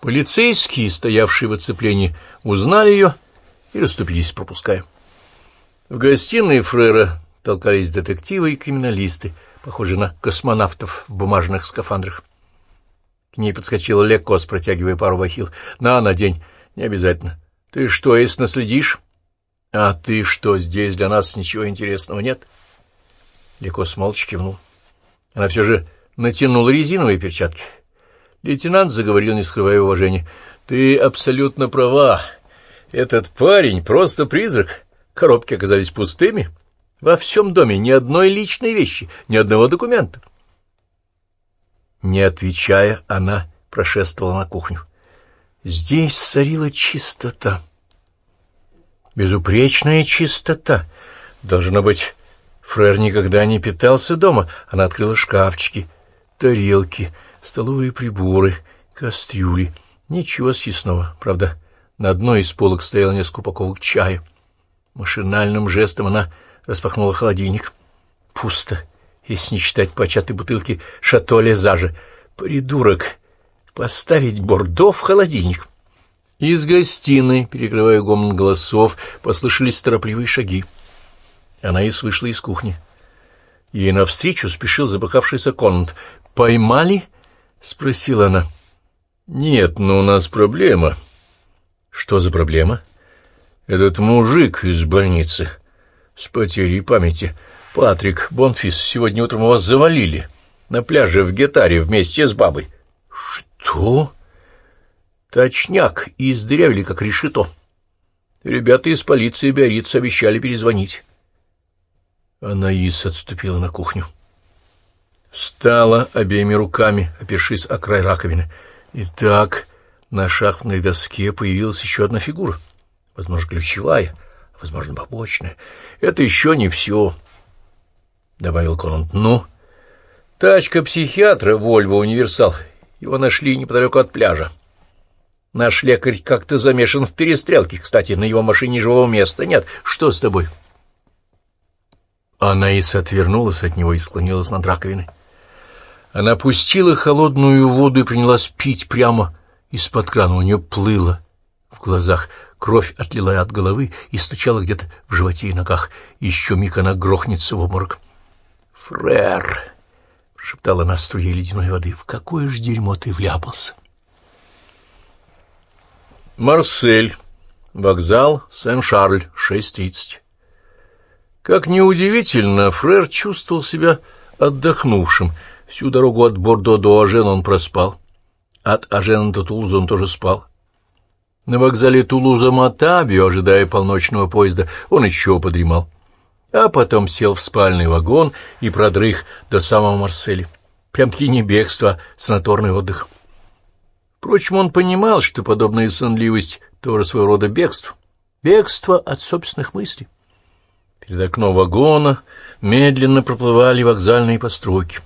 Полицейские, стоявшие в оцеплении, узнали ее и расступились, пропуская. В гостиной Фрера толкались детективы и криминалисты, похожие на космонавтов в бумажных скафандрах. К ней подскочил Лекос, протягивая пару бахил. «На, надень. Не обязательно. Ты что, если наследишь?» «А ты что, здесь для нас ничего интересного нет?» Лекос молча кивнул. Она все же натянула резиновые перчатки. Лейтенант заговорил, не скрывая уважения. «Ты абсолютно права. Этот парень просто призрак. Коробки оказались пустыми. Во всем доме ни одной личной вещи, ни одного документа». Не отвечая, она прошествовала на кухню. Здесь царила чистота. Безупречная чистота. Должно быть, Фрер никогда не питался дома. Она открыла шкафчики, тарелки, столовые приборы, кастрюли. Ничего съестного. Правда, на одной из полок стояло несколько упаковок чая. Машинальным жестом она распахнула холодильник. Пусто, если не считать початой бутылки «Шато Лезажа». Придурок! Поставить бордо в холодильник. Из гостиной, перекрывая гомон голосов, послышались торопливые шаги. Она и вышла из кухни. Ей навстречу спешил запыхавшийся Конант. «Поймали?» — спросила она. «Нет, но у нас проблема». «Что за проблема?» «Этот мужик из больницы с потерей памяти. Патрик Бонфис, сегодня утром вас завалили на пляже в Гетаре вместе с бабой». «Что?» «Точняк, и издырявили, как решето. Ребята из полиции Биорица обещали перезвонить». Анаис отступила на кухню. Встала обеими руками, опершись о край раковины. И так на шахматной доске появилась еще одна фигура. Возможно, ключевая, возможно, побочная. Это еще не все, — добавил Конант. Ну, тачка психиатра Вольво Универсал. Его нашли неподалеку от пляжа. Наш лекарь как-то замешан в перестрелке. Кстати, на его машине живого места нет. Что с тобой? — Анаис отвернулась от него и склонилась над раковиной. Она пустила холодную воду и принялась пить прямо из-под крана. У нее плыло в глазах. Кровь отлила от головы и стучала где-то в животе и ногах. Еще миг она грохнется в обморок. «Фрер!» — шептала она струей ледяной воды. «В какое ж дерьмо ты вляпался?» Марсель. Вокзал Сен-Шарль. 6.30. Как неудивительно, Фрер чувствовал себя отдохнувшим. Всю дорогу от Бордо до Ажена он проспал. От Ажена до Тулуза он тоже спал. На вокзале Тулуза-Матабио, ожидая полночного поезда, он еще подремал. А потом сел в спальный вагон и продрых до самого Марселя. Прям-таки не бегство, а санаторный отдых. Впрочем, он понимал, что подобная сонливость тоже своего рода бегство. Бегство от собственных мыслей. Перед окном вагона медленно проплывали вокзальные постройки.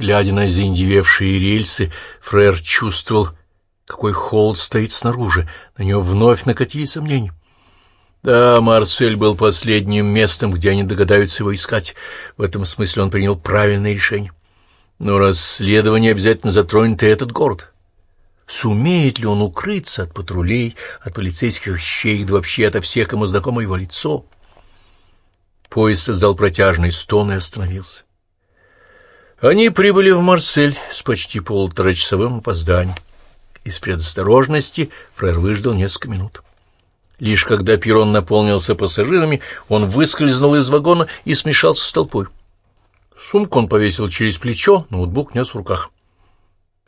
Глядя на заиндевевшие рельсы, Фрер чувствовал, какой холод стоит снаружи. На него вновь накатили сомнения. Да, Марсель был последним местом, где они догадаются его искать. В этом смысле он принял правильное решение. Но расследование обязательно затронет и этот город. Сумеет ли он укрыться от патрулей, от полицейских щей, да вообще ото всех, кому знакомо его лицо? Поезд создал протяжный стон и остановился. Они прибыли в Марсель с почти полуторачасовым опозданием. Из предосторожности фрер выждал несколько минут. Лишь когда перрон наполнился пассажирами, он выскользнул из вагона и смешался с толпой. Сумку он повесил через плечо, ноутбук нес в руках.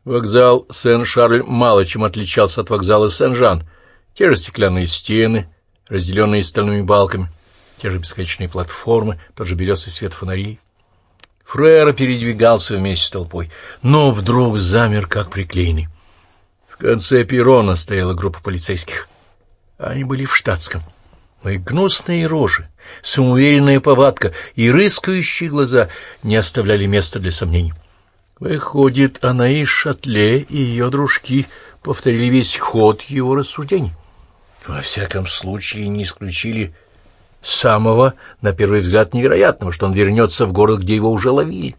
Вокзал Сен-Шарль мало чем отличался от вокзала Сен-Жан. Те же стеклянные стены, разделенные стальными балками, те же бесконечные платформы, тот же березый свет фонарей. Фрера передвигался вместе с толпой, но вдруг замер, как приклеенный. В конце перрона стояла группа полицейских. Они были в штатском. Мои гнусные рожи, самоуверенная повадка и рыскающие глаза не оставляли места для сомнений. Выходит, она и Шатле, и ее дружки повторили весь ход его рассуждений. Во всяком случае, не исключили самого, на первый взгляд, невероятного, что он вернется в город, где его уже ловили.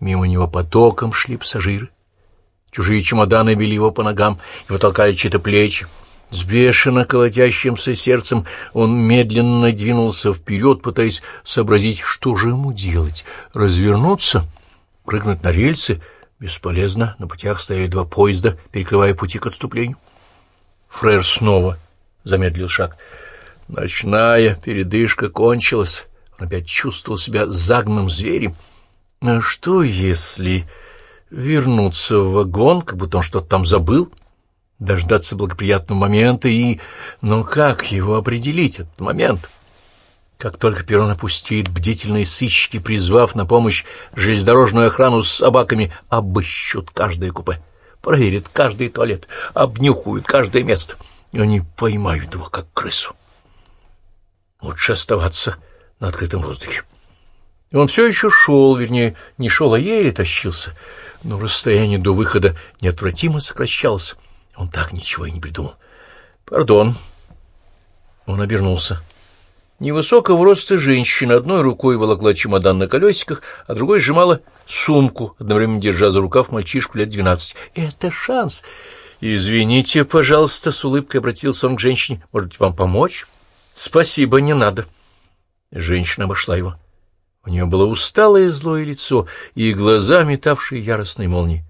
Мимо него потоком шли пассажиры. Чужие чемоданы били его по ногам, его толкали чьи-то плечи. С бешено колотящимся сердцем он медленно двинулся вперед, пытаясь сообразить, что же ему делать. Развернуться? Прыгнуть на рельсы? Бесполезно. На путях стояли два поезда, перекрывая пути к отступлению. Фрер снова замедлил шаг. Ночная передышка кончилась. Он опять чувствовал себя загнанным зверем. А что если вернуться в вагон, как будто он что-то там забыл, дождаться благоприятного момента и... Но как его определить, этот момент? Как только перрон опустит, бдительные сыщики, призвав на помощь железнодорожную охрану с собаками, обыщут каждое купе, проверят каждый туалет, обнюхают каждое место, и они поймают его, как крысу. Лучше оставаться на открытом воздухе. Он все еще шел, вернее, не шел, а еле тащился, но расстояние до выхода неотвратимо сокращалось. Он так ничего и не придумал. «Пардон». Он обернулся. Невысокого роста женщина одной рукой волокла чемодан на колесиках, а другой сжимала сумку, одновременно держа за рукав мальчишку лет двенадцать. «Это шанс!» «Извините, пожалуйста», — с улыбкой обратился он к женщине. «Может, вам помочь?» «Спасибо, не надо». Женщина обошла его. У нее было усталое злое лицо и глаза, метавшие яростной молнии.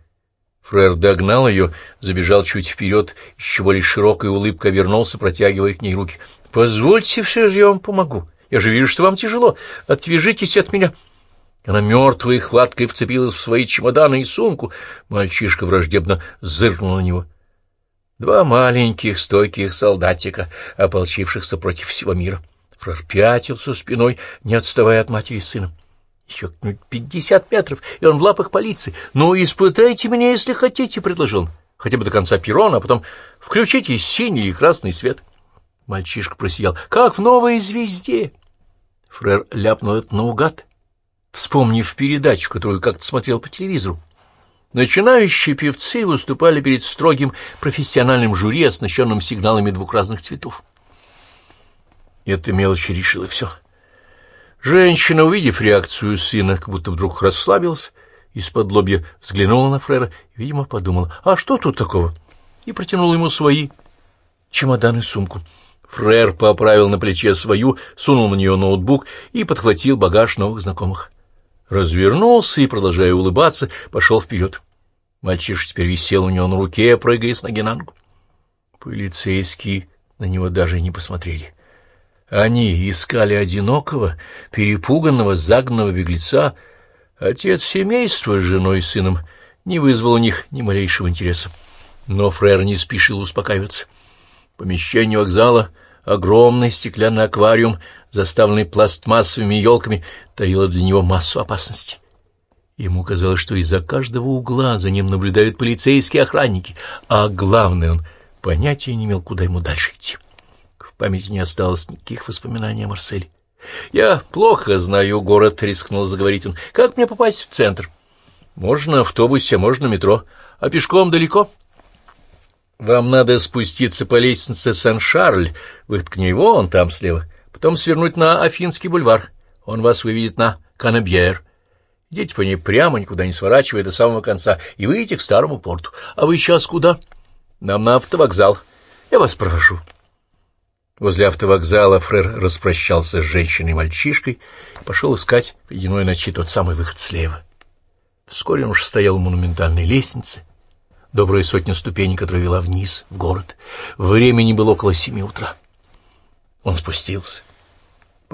Фрер догнал ее, забежал чуть вперед, еще более широкой улыбкой вернулся, протягивая к ней руки. «Позвольте, все же я вам помогу. Я же вижу, что вам тяжело. Отвяжитесь от меня». Она мертвой хваткой вцепилась в свои чемоданы и сумку. Мальчишка враждебно зыркнул на него. Два маленьких стойких солдатика, ополчившихся против всего мира. Фрер пятился спиной, не отставая от матери с сыном. Еще пятьдесят метров, и он в лапах полиции. «Ну, испытайте меня, если хотите», — предложил он. «Хотя бы до конца перрона, а потом включите синий и красный свет». Мальчишка просиял. «Как в новой звезде!» Фрер ляпнул это наугад, вспомнив передачу, которую как-то смотрел по телевизору. Начинающие певцы выступали перед строгим профессиональным жюри, оснащенным сигналами двух разных цветов. Эта мелочь решила все. Женщина, увидев реакцию сына, как будто вдруг расслабилась, из-под лобья взглянула на Фрера и, видимо, подумала, а что тут такого? И протянула ему свои чемодан и сумку. Фрер поправил на плече свою, сунул на нее ноутбук и подхватил багаж новых знакомых. Развернулся и, продолжая улыбаться, пошел вперед. Мальчиш теперь висел у него на руке, прыгая с ноги на ногу. Полицейские на него даже не посмотрели. Они искали одинокого, перепуганного, загнанного беглеца. Отец семейства с женой и сыном не вызвал у них ни малейшего интереса. Но фрер не спешил успокаиваться. Помещение вокзала, огромный стеклянный аквариум, заставленный пластмассовыми елками, таило для него массу опасностей. Ему казалось, что из-за каждого угла за ним наблюдают полицейские охранники, а главное, он понятия не имел, куда ему дальше идти. В памяти не осталось никаких воспоминаний о Марселе. «Я плохо знаю город», — рискнул заговорить он. «Как мне попасть в центр?» «Можно автобусе, можно метро. А пешком далеко?» «Вам надо спуститься по лестнице Сен-Шарль, выход к ней вон там слева, потом свернуть на Афинский бульвар. Он вас выведет на Канабьер. Идите по ней прямо, никуда не сворачивая до самого конца, и выйдете к старому порту. А вы сейчас куда?» «Нам на автовокзал. Я вас провожу». Возле автовокзала Фрер распрощался с женщиной и пошел искать в ледяной ночи тот самый выход слева. Вскоре он уж стоял у монументальной лестницы, добрая сотня ступеней, которая вела вниз, в город. Времени было около семи утра. Он спустился.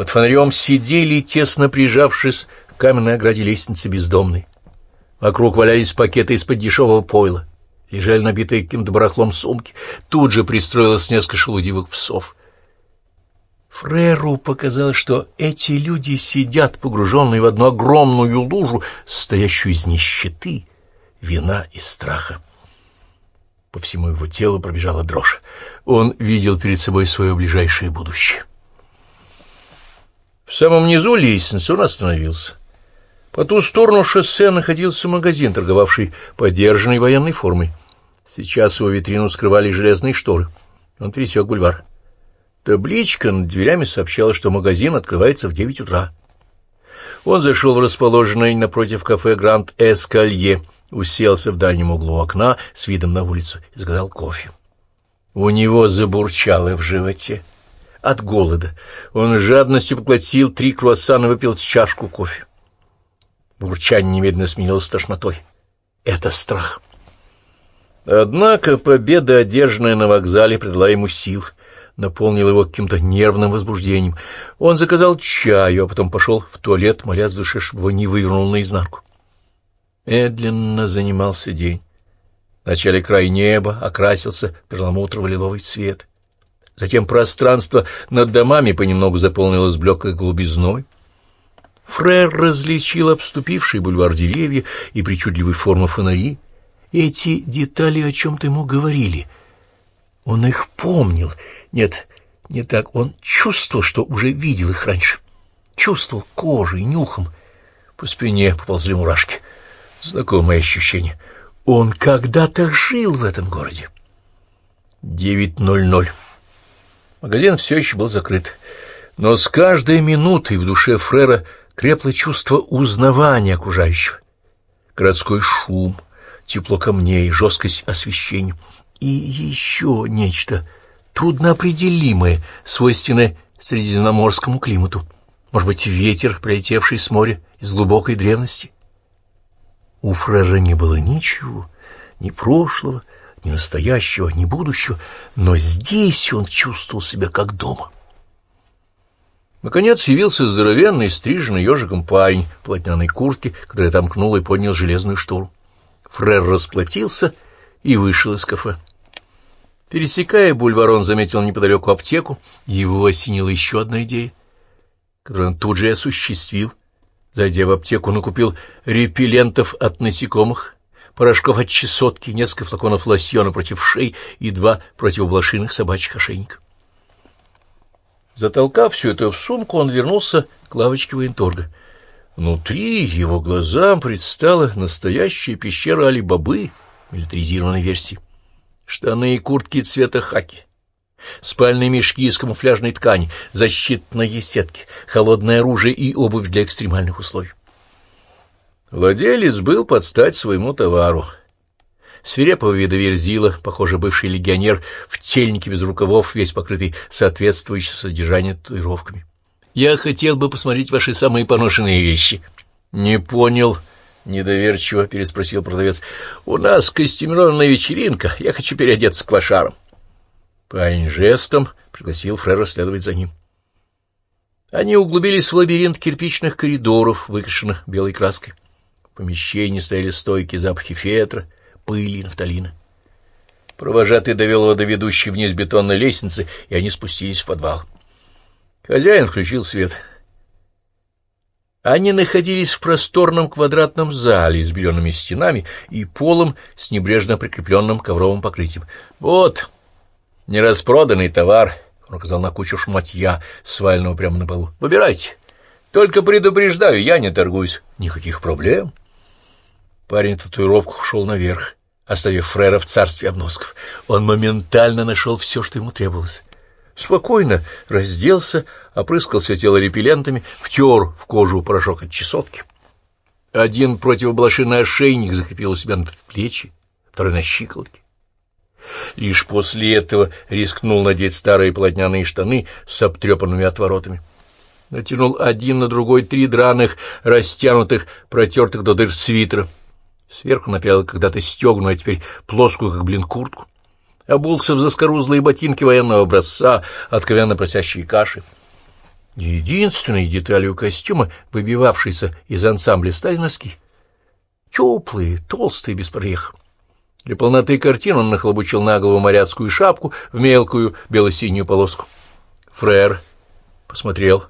Под фонарем сидели, тесно прижавшись к каменной ограде лестницы бездомные. Вокруг валялись пакеты из-под дешевого пойла. Лежали набитые каким-то барахлом сумки. Тут же пристроилось несколько шелудивых псов — Фреру показалось, что эти люди сидят, погруженные в одну огромную лужу, стоящую из нищеты, вина и страха. По всему его телу пробежала дрожь. Он видел перед собой свое ближайшее будущее. В самом низу лестницы он остановился. По ту сторону шоссе находился магазин, торговавший подержанной военной формой. Сейчас его витрину скрывали железные шторы. Он пересек бульвар. Табличка над дверями сообщала, что магазин открывается в девять утра. Он зашел в расположенное напротив кафе «Гранд Эскалье» уселся в дальнем углу окна с видом на улицу и заказал кофе. У него забурчало в животе. От голода он жадностью поглотил три круассана и выпил чашку кофе. Бурчание немедленно сменилось тошнотой. Это страх. Однако победа, одержанная на вокзале, придала ему сил, наполнила его каким-то нервным возбуждением. Он заказал чаю, а потом пошел в туалет, молясь в душе, чтобы его не вывернул наизнанку. Медленно занимался день. Вначале край неба окрасился перламутрово-лиловый цвет. Затем пространство над домами понемногу заполнилось блеклой голубизной. Фрер различил обступивший бульвар деревья и причудливой формы фонари. Эти детали о чем-то ему говорили. Он их помнил. Нет, не так. Он чувствовал, что уже видел их раньше. Чувствовал кожей, нюхом. По спине поползли мурашки. Знакомое ощущение. Он когда-то жил в этом городе. Девять ноль ноль. Магазин все еще был закрыт. Но с каждой минутой в душе Фрера крепло чувство узнавания окружающего. Городской шум, тепло камней, жесткость освещения и еще нечто трудноопределимое, свойственное средиземноморскому климату. Может быть, ветер, прилетевший с моря из глубокой древности? У Фрера не было ничего, ни прошлого, ни настоящего, ни будущего, но здесь он чувствовал себя как дома. Наконец явился здоровенный, стриженный ежиком парень в плотняной куртке, который отомкнул и поднял железную штору. Фрер расплатился и вышел из кафе. Пересекая бульвар, он заметил неподалеку аптеку, и его осенила еще одна идея, которую он тут же и осуществил. Зайдя в аптеку, он купил репеллентов от насекомых, порошков от чесотки, несколько флаконов лосьона против шей и два противоблошиных собачьих ошейников. Затолкав все это в сумку, он вернулся к лавочке военторга. Внутри его глазам предстала настоящая пещера Али-Бабы милитаризированной версии. Штаны и куртки цвета хаки, спальные мешки из камуфляжной ткани, защитные сетки, холодное оружие и обувь для экстремальных условий. Владелец был под стать своему товару — свирепого вида верзила, похоже, бывший легионер, в тельнике без рукавов, весь покрытый соответствующим содержанию татуировками. «Я хотел бы посмотреть ваши самые поношенные вещи». «Не понял», — недоверчиво переспросил продавец. «У нас костюмированная вечеринка, я хочу переодеться к лошарам». Парень жестом пригласил Фрера следовать за ним. Они углубились в лабиринт кирпичных коридоров, выкрашенных белой краской. Помещении стояли стойки запахи фетра, пыли и нафталина. Провожатый довел его до ведущей вниз бетонной лестницы, и они спустились в подвал. Хозяин включил свет. Они находились в просторном квадратном зале с белеными стенами и полом с небрежно прикрепленным ковровым покрытием. «Вот, нераспроданный товар», — он указал на кучу шматья, сваленного прямо на полу. «Выбирайте. Только предупреждаю, я не торгуюсь. Никаких проблем». Парень в татуировках шел наверх, оставив Фрера в царстве обносков. Он моментально нашел все, что ему требовалось. Спокойно разделся, опрыскал все тело репеллентами, втер в кожу порошок от чесотки. Один противоблошиный ошейник закрепил у себя на плечи, второй на щиколотке. Лишь после этого рискнул надеть старые полотняные штаны с обтрепанными отворотами. Натянул один на другой три драных, растянутых, протертых до дыр свитера — Сверху напялил когда-то стегну, а теперь плоскую, как блин, куртку. Обулся в заскорузлые ботинки военного образца, откровенно просящие каши. Единственной деталью костюма, выбивавшейся из ансамбля, стали носки. Теплые, толстые, без прорех. Для полноты картин он нахлобучил на голову моряцкую шапку в мелкую бело-синюю полоску. Фрер посмотрел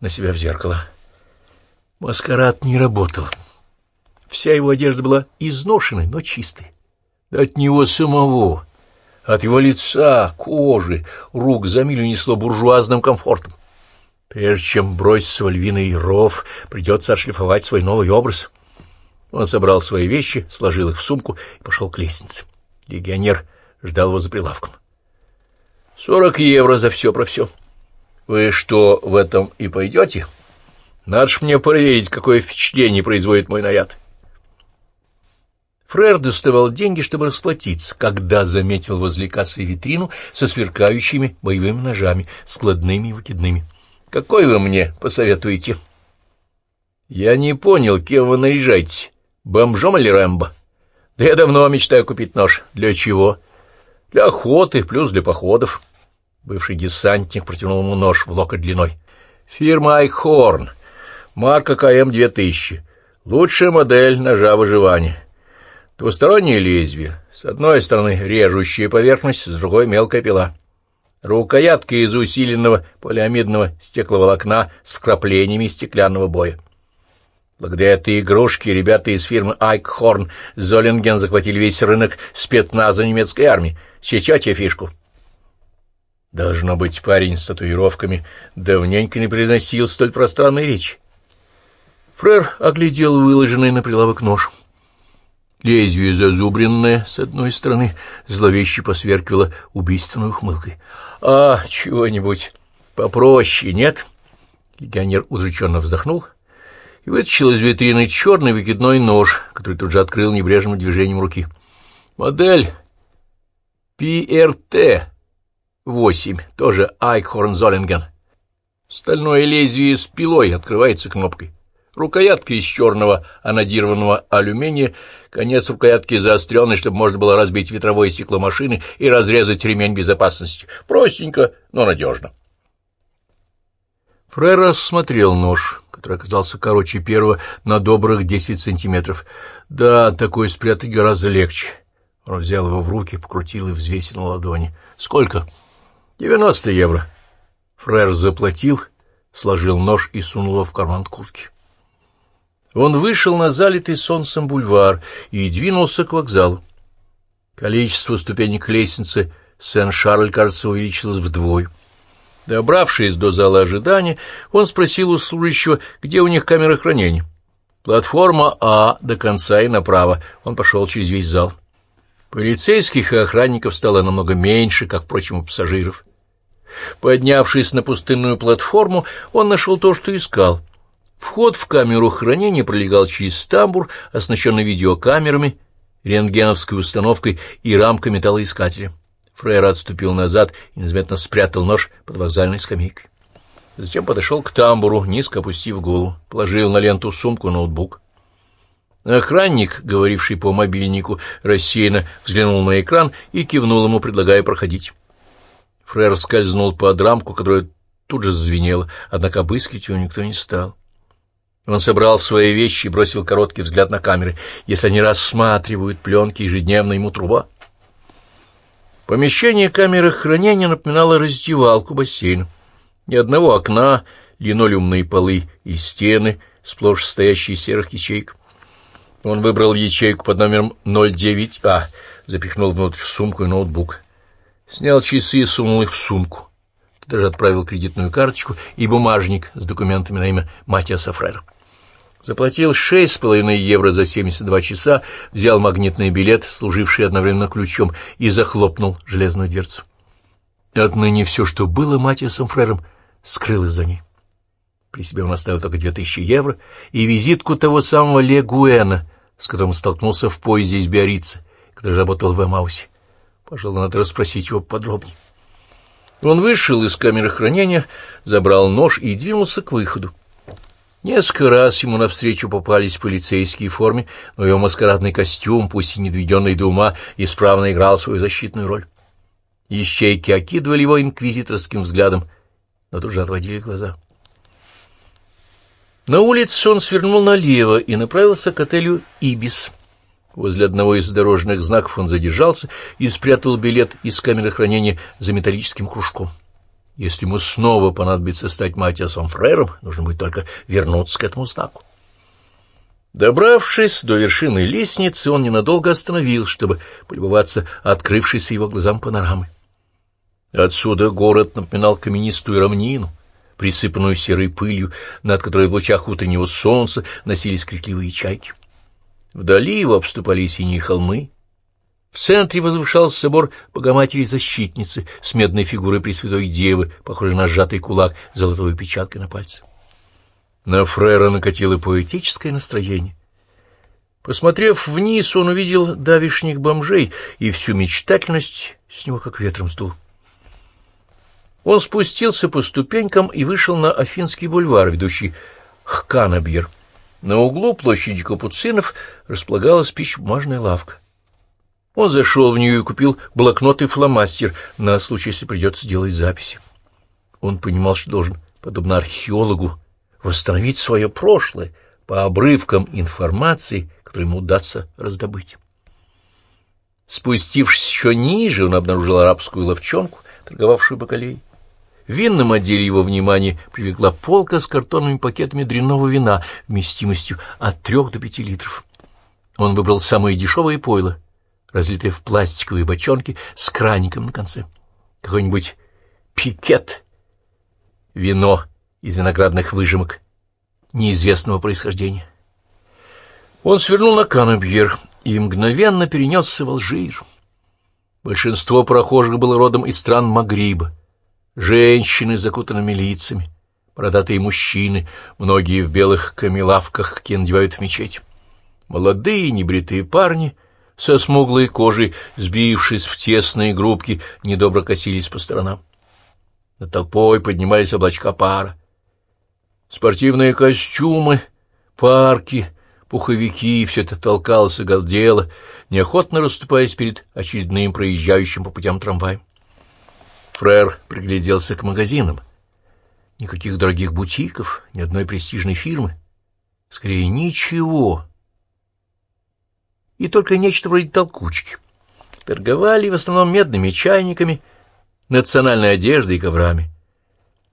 на себя в зеркало. Маскарад не работал. Вся его одежда была изношенной, но чистой. Да от него самого, от его лица, кожи, рук за милю несло буржуазным комфортом. Прежде чем броситься в львиный ров, придется отшлифовать свой новый образ. Он собрал свои вещи, сложил их в сумку и пошел к лестнице. Легионер ждал его за прилавком. «Сорок евро за все про все. Вы что, в этом и пойдете? Надо ж мне проверить, какое впечатление производит мой наряд». Фрер доставал деньги, чтобы расплатиться, когда заметил возле кассы витрину со сверкающими боевыми ножами, складными и выкидными. «Какой вы мне посоветуете?» «Я не понял, кем вы наряжаетесь, бомжом или Рэмбо?» «Да я давно мечтаю купить нож. Для чего?» «Для охоты, плюс для походов». Бывший десантник протянул ему нож в локоть длиной. «Фирма Айхорн. Марка КМ-2000. Лучшая модель ножа выживания». Двустороннее лезвие. С одной стороны режущая поверхность, с другой мелкая пила. Рукоятка из усиленного полиамидного стекловолокна с вкраплениями стеклянного боя. Благодаря этой игрушке ребята из фирмы Айкхорн Золинген захватили весь рынок спецназа немецкой армии. Сечете фишку? Должно быть, парень с татуировками давненько не произносил столь пространной речи. Фрер оглядел выложенный на прилавок нож. Лезвие зазубренное с одной стороны зловеще посверкивало убийственной ухмылкой. «А, чего-нибудь попроще, нет?» Легионер удрученно вздохнул и вытащил из витрины черный выкидной нож, который тут же открыл небрежным движением руки. «Модель ПРТ-8, тоже Айкхорн Золлинген. Стальное лезвие с пилой открывается кнопкой. Рукоятка из черного анодированного алюминия, конец рукоятки заостренный, чтобы можно было разбить ветровое стекло машины и разрезать ремень безопасности. Простенько, но надежно. Фрер рассмотрел нож, который оказался короче первого на добрых десять сантиметров. Да, такой спрятать гораздо легче. Он взял его в руки, покрутил и взвесил на ладони. «Сколько?» «Девяносто евро». Фрер заплатил, сложил нож и сунул его в карман куртки. Он вышел на залитый солнцем бульвар и двинулся к вокзалу. Количество ступенек лестницы Сен-Шарль, кажется, увеличилось вдвое. Добравшись до зала ожидания, он спросил у служащего, где у них камера хранения. Платформа А до конца и направо. Он пошел через весь зал. Полицейских и охранников стало намного меньше, как, впрочем, у пассажиров. Поднявшись на пустынную платформу, он нашел то, что искал. Вход в камеру хранения пролегал через тамбур, оснащенный видеокамерами, рентгеновской установкой и рамкой металлоискателя. Фрейр отступил назад и незаметно спрятал нож под вокзальной скамейкой. Затем подошел к тамбуру, низко опустив голову, положил на ленту сумку ноутбук. Охранник, говоривший по мобильнику, рассеянно взглянул на экран и кивнул ему, предлагая проходить. Фрейр скользнул под рамку, которая тут же зазвенела, однако обыскивать его никто не стал. Он собрал свои вещи и бросил короткий взгляд на камеры. Если они рассматривают пленки, ежедневно ему труба. Помещение камеры хранения напоминало раздевалку бассейна. Ни одного окна, линолеумные полы и стены, сплошь стоящие из серых ячеек. Он выбрал ячейку под номером 09А, запихнул внутрь сумку и ноутбук. Снял часы и сунул их в сумку. Даже отправил кредитную карточку и бумажник с документами на имя Матиаса Фрера. Заплатил шесть с половиной евро за семьдесят два часа, взял магнитный билет, служивший одновременно ключом, и захлопнул железную дверцу. Отныне все, что было Матиасом Фрером, скрылось за ней. При себе он оставил только две тысячи евро и визитку того самого Ле Гуэна, с которым столкнулся в поезде из Биорица, который работал в Эмаусе. Пожалуй, надо расспросить его подробнее. Он вышел из камеры хранения, забрал нож и двинулся к выходу. Несколько раз ему навстречу попались полицейские в форме, но его маскарадный костюм, пусть и не доведенный до ума, исправно играл свою защитную роль. Ищейки окидывали его инквизиторским взглядом, но тут же отводили глаза. На улице он свернул налево и направился к отелю «Ибис». Возле одного из дорожных знаков он задержался и спрятал билет из камеры хранения за металлическим кружком. Если ему снова понадобится стать Матиасом Фрером, нужно будет только вернуться к этому знаку. Добравшись до вершины лестницы, он ненадолго остановился, чтобы полюбоваться открывшейся его глазам панорамой. Отсюда город напоминал каменистую равнину, присыпанную серой пылью, над которой в лучах утреннего солнца носились крикливые чайки. Вдали его обступали синие холмы, в центре возвышался собор Богоматери-Защитницы с медной фигурой Пресвятой Девы, похожей на сжатый кулак с золотой печаткой на пальце. На Фрера накатило поэтическое настроение. Посмотрев вниз, он увидел давишних бомжей, и всю мечтательность с него как ветром сдул. Он спустился по ступенькам и вышел на Афинский бульвар, ведущий к Канабьер. На углу площади Капуцинов располагалась пищебумажная лавка. Он зашел в нее и купил блокнот и фломастер на случай, если придется делать записи. Он понимал, что должен, подобно археологу, восстановить свое прошлое по обрывкам информации, которую ему удастся раздобыть. Спустившись еще ниже, он обнаружил арабскую ловчонку, торговавшую бакалеей. В винном отделе его внимание привлекла полка с картонными пакетами дрянного вина вместимостью от трех до пяти литров. Он выбрал самые дешевые пойла, разлитые в пластиковые бочонки с краником на конце. Какой-нибудь пикет, вино из виноградных выжимок неизвестного происхождения. Он свернул на Канабьер и мгновенно перенесся в Алжир. Большинство прохожих было родом из стран Магриба. Женщины с закутанными лицами, бородатые мужчины, многие в белых камелавках, какие надевают в мечеть. Молодые небритые парни со смуглой кожей, сбившись в тесные группки, недобро косились по сторонам. Над толпой поднимались облачка пара. Спортивные костюмы, парки — пуховики, все это толкалось и галдело, неохотно расступаясь перед очередным проезжающим по путям трамваем. Фрер пригляделся к магазинам. Никаких дорогих бутиков, ни одной престижной фирмы. Скорее, ничего. И только нечто вроде толкучки. Торговали в основном медными чайниками, национальной одеждой и коврами.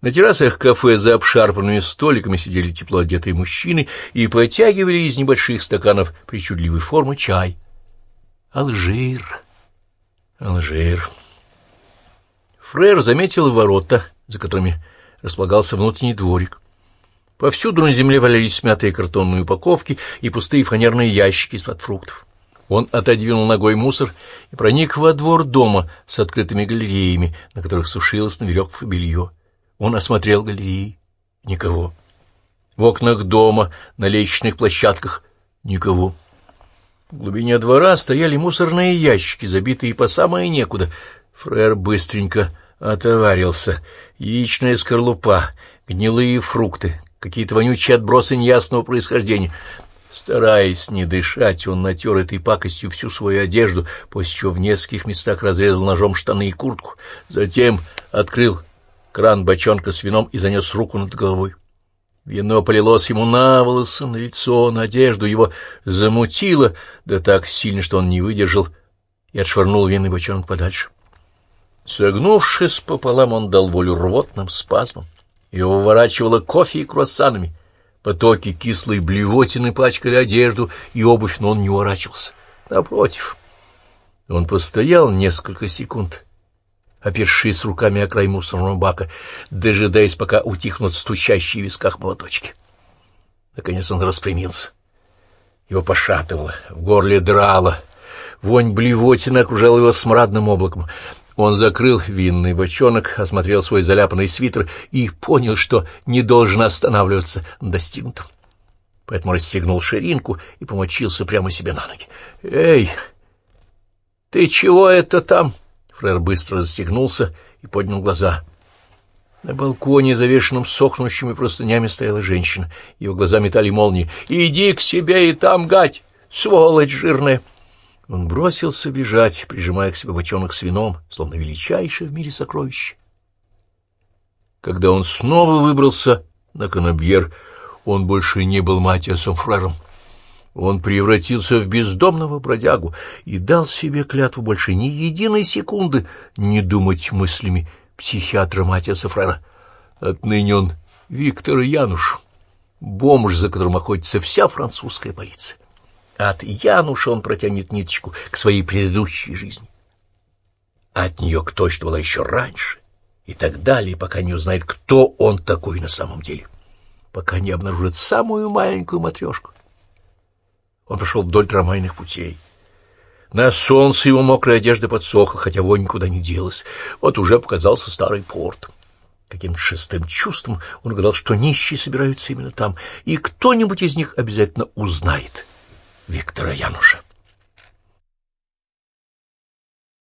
На террасах кафе за обшарпанными столиками сидели тепло одетые мужчины и потягивали из небольших стаканов причудливой формы чай. Алжир, Алжир. Фрер заметил ворота, за которыми располагался внутренний дворик. Повсюду на земле валялись смятые картонные упаковки и пустые фанерные ящики из-под фруктов. Он отодвинул ногой мусор и проник во двор дома с открытыми галереями, на которых сушилось на веревках белье. Он осмотрел галереи. Никого. В окнах дома, на лестничных площадках — никого. В глубине двора стояли мусорные ящики, забитые по самое некуда. Фрер быстренько отоварился. Яичная скорлупа, гнилые фрукты, какие-то вонючие отбросы неясного происхождения. Стараясь не дышать, он натер этой пакостью всю свою одежду, после чего в нескольких местах разрезал ножом штаны и куртку. Затем открыл кран бочонка с вином и занес руку над головой. Вино полилось ему на волосы, на лицо, на одежду, его замутило, да так сильно, что он не выдержал и отшвырнул винный бочонок подальше. Согнувшись пополам, он дал волю рвотным спазмам. Его выворачивало кофе и круассанами. Потоки кислой блевотины пачкали одежду и обувь, но он не уворачивался. Напротив, он постоял несколько секунд, опершись руками о край мусорного бака, дожидаясь, пока утихнут стучащие в висках молоточки. Наконец он распрямился. Его пошатывало, в горле драло. Вонь блевотины окружала его смрадным облаком. Он закрыл винный бочонок, осмотрел свой заляпанный свитер и понял, что не должен останавливаться на достигнутом. Поэтому расстегнул ширинку и помочился прямо себе на ноги. «Эй, ты чего это там?» Фрер быстро застегнулся и поднял глаза. На балконе, завешенном сохнущими простынями, стояла женщина. Его глаза метали молнии. «Иди к себе и там гать, сволочь жирная!» Он бросился бежать, прижимая к себе бочонок с вином, словно величайшее в мире сокровище. Когда он снова выбрался на Канабьер, он больше не был Матиасом Фрером. Он превратился в бездомного бродягу и дал себе клятву больше ни единой секунды не думать мыслями психиатра Матиаса Фрера. Отныне он Виктор Януш, бомж, за которым охотится вся французская полиция. От Януша он протянет ниточку к своей предыдущей жизни. от нее к той, что была еще раньше, и так далее, пока не узнает, кто он такой на самом деле, пока не обнаружит самую маленькую матрешку. Он пошел вдоль трамвайных путей. На солнце его мокрая одежда подсохла, хотя вонь никуда не делась. Вот уже показался старый порт. Каким-то шестым чувством он гадал, что нищие собираются именно там, и кто-нибудь из них обязательно узнает Виктора Януша.